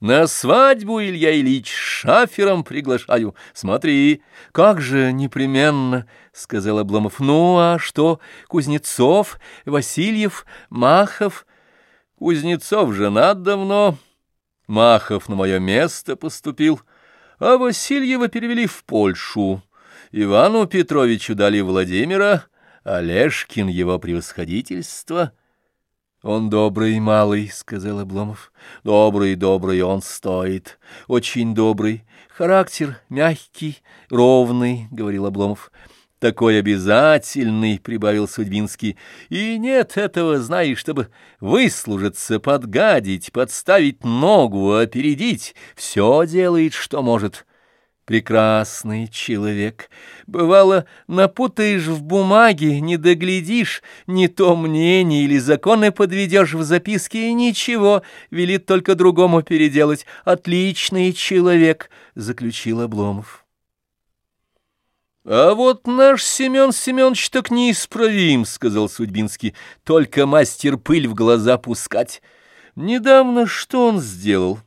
На свадьбу, Илья Ильич, шафером приглашаю. Смотри, как же непременно, — сказал Обломов. Ну, а что, Кузнецов, Васильев, Махов? Кузнецов женат давно, Махов на мое место поступил, а Васильева перевели в Польшу. Ивану Петровичу дали Владимира, Олежкин его превосходительство — «Он добрый, малый», — сказал Обломов. «Добрый, добрый он стоит. Очень добрый. Характер мягкий, ровный», — говорил Обломов. «Такой обязательный», — прибавил Судьбинский. «И нет этого, знаешь, чтобы выслужиться, подгадить, подставить ногу, опередить. Все делает, что может». Прекрасный человек. Бывало, напутаешь в бумаге, не доглядишь, не то мнение или законы подведешь в записке, и ничего, велит только другому переделать. Отличный человек, — заключил Обломов. «А вот наш Семен Семенович так неисправим», — сказал Судьбинский, — «только мастер пыль в глаза пускать. Недавно что он сделал?»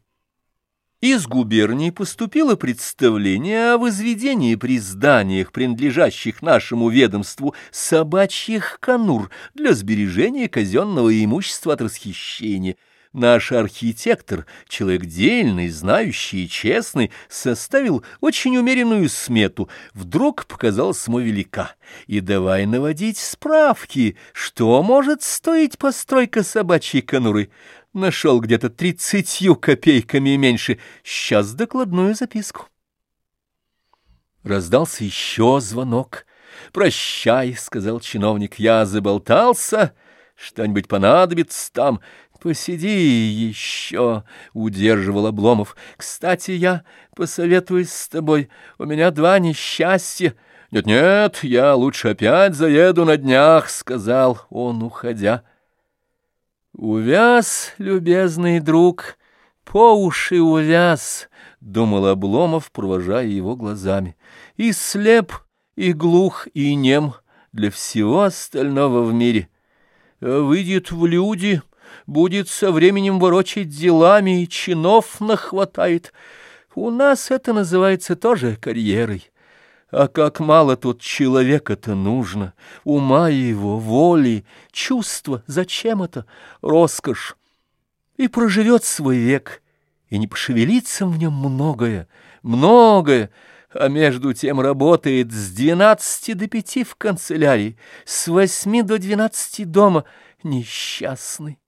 Из губернии поступило представление о возведении при зданиях, принадлежащих нашему ведомству, собачьих конур для сбережения казенного имущества от расхищения. Наш архитектор, человек дельный, знающий и честный, составил очень умеренную смету. Вдруг показалась ему велика. И давай наводить справки, что может стоить постройка собачьей конуры. Нашел где-то тридцатью копейками меньше. Сейчас докладную записку. Раздался еще звонок. «Прощай», — сказал чиновник, — «я заболтался. Что-нибудь понадобится там. Посиди еще», — удерживал Обломов. «Кстати, я посоветуюсь с тобой. У меня два несчастья». «Нет-нет, я лучше опять заеду на днях», — сказал он, уходя. «Увяз, любезный друг, по уши увяз», — думал Обломов, провожая его глазами. «И слеп, и глух, и нем для всего остального в мире. Выйдет в люди, будет со временем ворочать делами, и чинов нахватает. У нас это называется тоже карьерой». А как мало тут человека-то нужно, ума его, воли, чувства, зачем это? Роскошь. И проживет свой век, и не пошевелится в нем многое, многое, а между тем работает с двенадцати до пяти в канцелярии, с восьми до двенадцати дома, несчастный.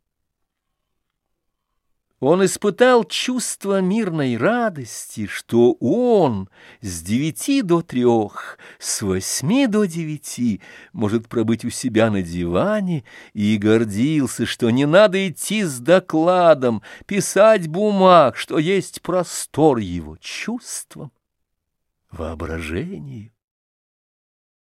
Он испытал чувство мирной радости, что он с девяти до трех, с восьми до девяти может пробыть у себя на диване, и гордился, что не надо идти с докладом, писать бумаг, что есть простор его чувствам, воображению.